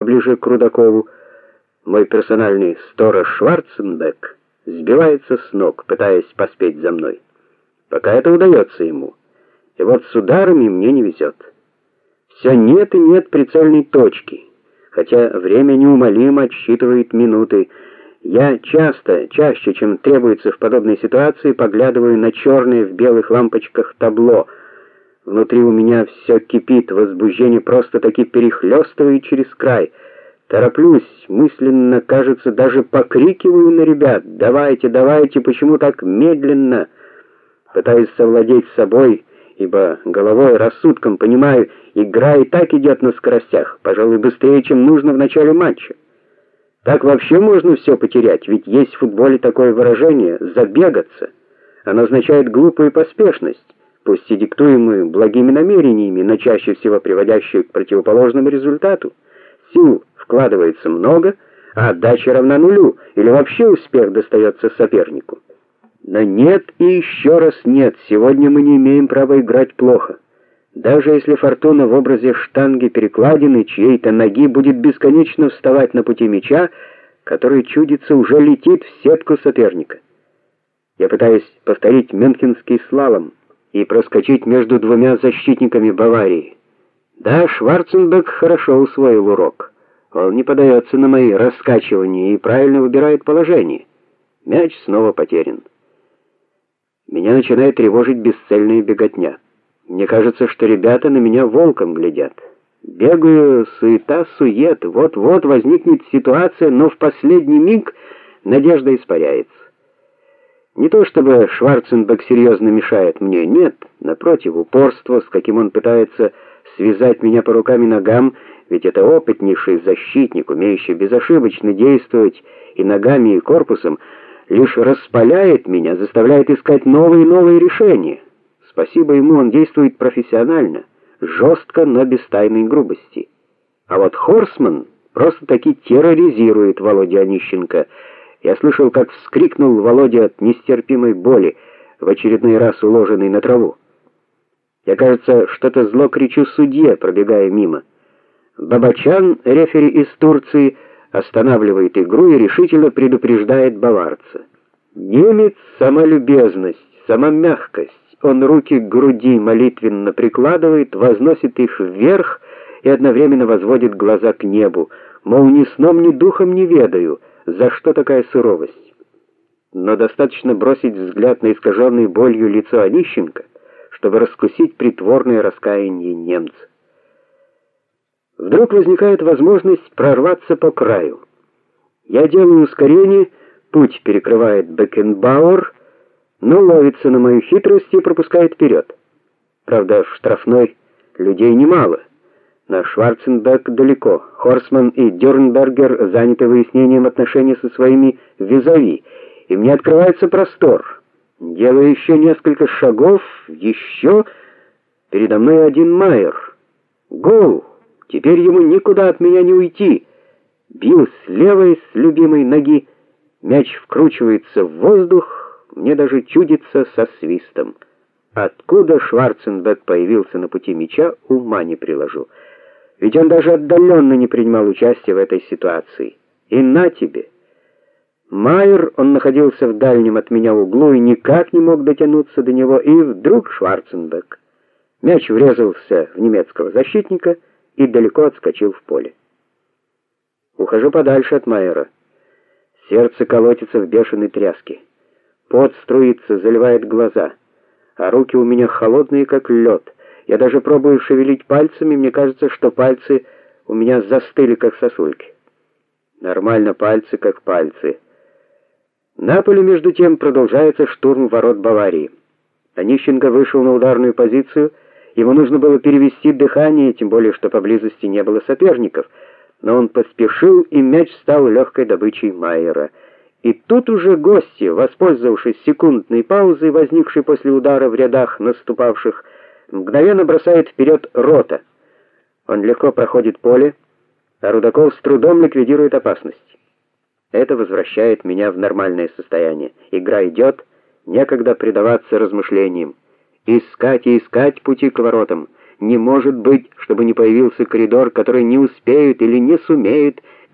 ближе к Рудакову, мой персональный сторож Шварценбек сбивается с ног, пытаясь поспеть за мной. Пока это удается ему. И вот с ударами мне не везет. Все нет и нет прицельной точки, хотя время неумолимо отсчитывает минуты. Я часто, чаще, чем требуется в подобной ситуации, поглядываю на черное в белых лампочках табло. Внутри у меня все кипит, возбуждение просто-таки перехлестывает через край. Тороплюсь, мысленно, кажется, даже покрикиваю на ребят: "Давайте, давайте, почему так медленно?" Пытаюсь совладеть с собой, ибо головой, рассудком понимаю, игра и так идет на скоростях, пожалуй, быстрее, чем нужно в начале матча. Так вообще можно все потерять, ведь есть в футболе такое выражение забегаться. Оно означает глупую поспешность, пусть и диктуемую благими намерениями, но чаще всего приводящую к противоположному результату. Сил вкладывается много, а отдача равна нулю, или вообще успех достается сопернику. Но нет и еще раз нет. Сегодня мы не имеем права играть плохо. Даже если фортуна в образе штанги перекладины чьей-то ноги будет бесконечно вставать на пути мяча, который чудится уже летит в сетку соперника. Я пытаюсь повторить мюнхенский слалом и проскочить между двумя защитниками Баварии. Да, Шварценберг хорошо усвоил урок. Он не поддается на мои раскачивания и правильно выбирает положение. Мяч снова потерян. Меня начинает тревожить бесцельная беготня. Мне кажется, что ребята на меня волком глядят. Бегаю, суета, сует, вот-вот возникнет ситуация, но в последний миг надежда испаряется. Не то чтобы Шварценберг серьезно мешает мне, нет, напротив, упорство, с каким он пытается связать меня по рукам и ногам, ведь это опытнейший защитник, умеющий безошибочно действовать и ногами, и корпусом, лишь распаляет меня, заставляет искать новые и новые решения. Спасибо ему, он действует профессионально, жестко, но без тайной грубости. А вот Хорсман просто-таки терроризирует Володю Онищенко. Я слышал, как вскрикнул Володя от нестерпимой боли, в очередной раз уложенный на траву. Я, кажется, что-то зло кричу судье, пробегая мимо. Бабачан, рефери из Турции, останавливает игру и решительно предупреждает баварца. Немец сама любезность, сама мягкость. Он руки к груди молитвенно прикладывает, возносит их вверх и одновременно возводит глаза к небу, мол, ни сном, ни духом не ведаю, за что такая суровость. Но достаточно бросить взгляд на искаженное болью лицо Онищенко, чтобы раскусить притворное раскаяние немца. Вдруг возникает возможность прорваться по краю. Я делаю ускорение, путь перекрывает Бекенбауэр, но ловится на мою хитрость и пропускает вперед. Правда, в штрафной людей немало. На Шварценберг далеко. Хорсман и Дюрнбергер заняты выяснением отношений со своими визави, и мне открывается простор. Делаю еще несколько шагов, еще передо мной один Майер. Гол! Теперь ему никуда от меня не уйти. Бил с левой с любимой ноги, мяч вкручивается в воздух, мне даже чудится со свистом. Откуда Шварценберг появился на пути мяча, ума не приложу. Ведь он даже отдаленно не принимал участия в этой ситуации. И на тебе. Майер, он находился в дальнем от меня углу и никак не мог дотянуться до него, и вдруг Шварценберг. Мяч врезался в немецкого защитника и далеко отскочил в поле. Ухожу подальше от Майера. Сердце колотится в бешеной тряске. Пот струится, заливает глаза, а руки у меня холодные как лед. Я даже пробую шевелить пальцами, мне кажется, что пальцы у меня застыли как сосульки. Нормально пальцы как пальцы. На поле между тем продолжается штурм ворот Баварии. Онищенко вышел на ударную позицию Ему нужно было перевести дыхание, тем более что поблизости не было соперников, но он поспешил, и мяч стал легкой добычей Майера. И тут уже гости, воспользовавшись секундной паузой, возникшей после удара в рядах наступавших, мгновенно бросает вперед Рота. Он легко проходит поле, а Рудаков с трудом ликвидирует опасность. Это возвращает меня в нормальное состояние. Игра идет, некогда предаваться размышлениям. Искать и искать пути к воротам. Не может быть, чтобы не появился коридор, который не успеют или не сумеют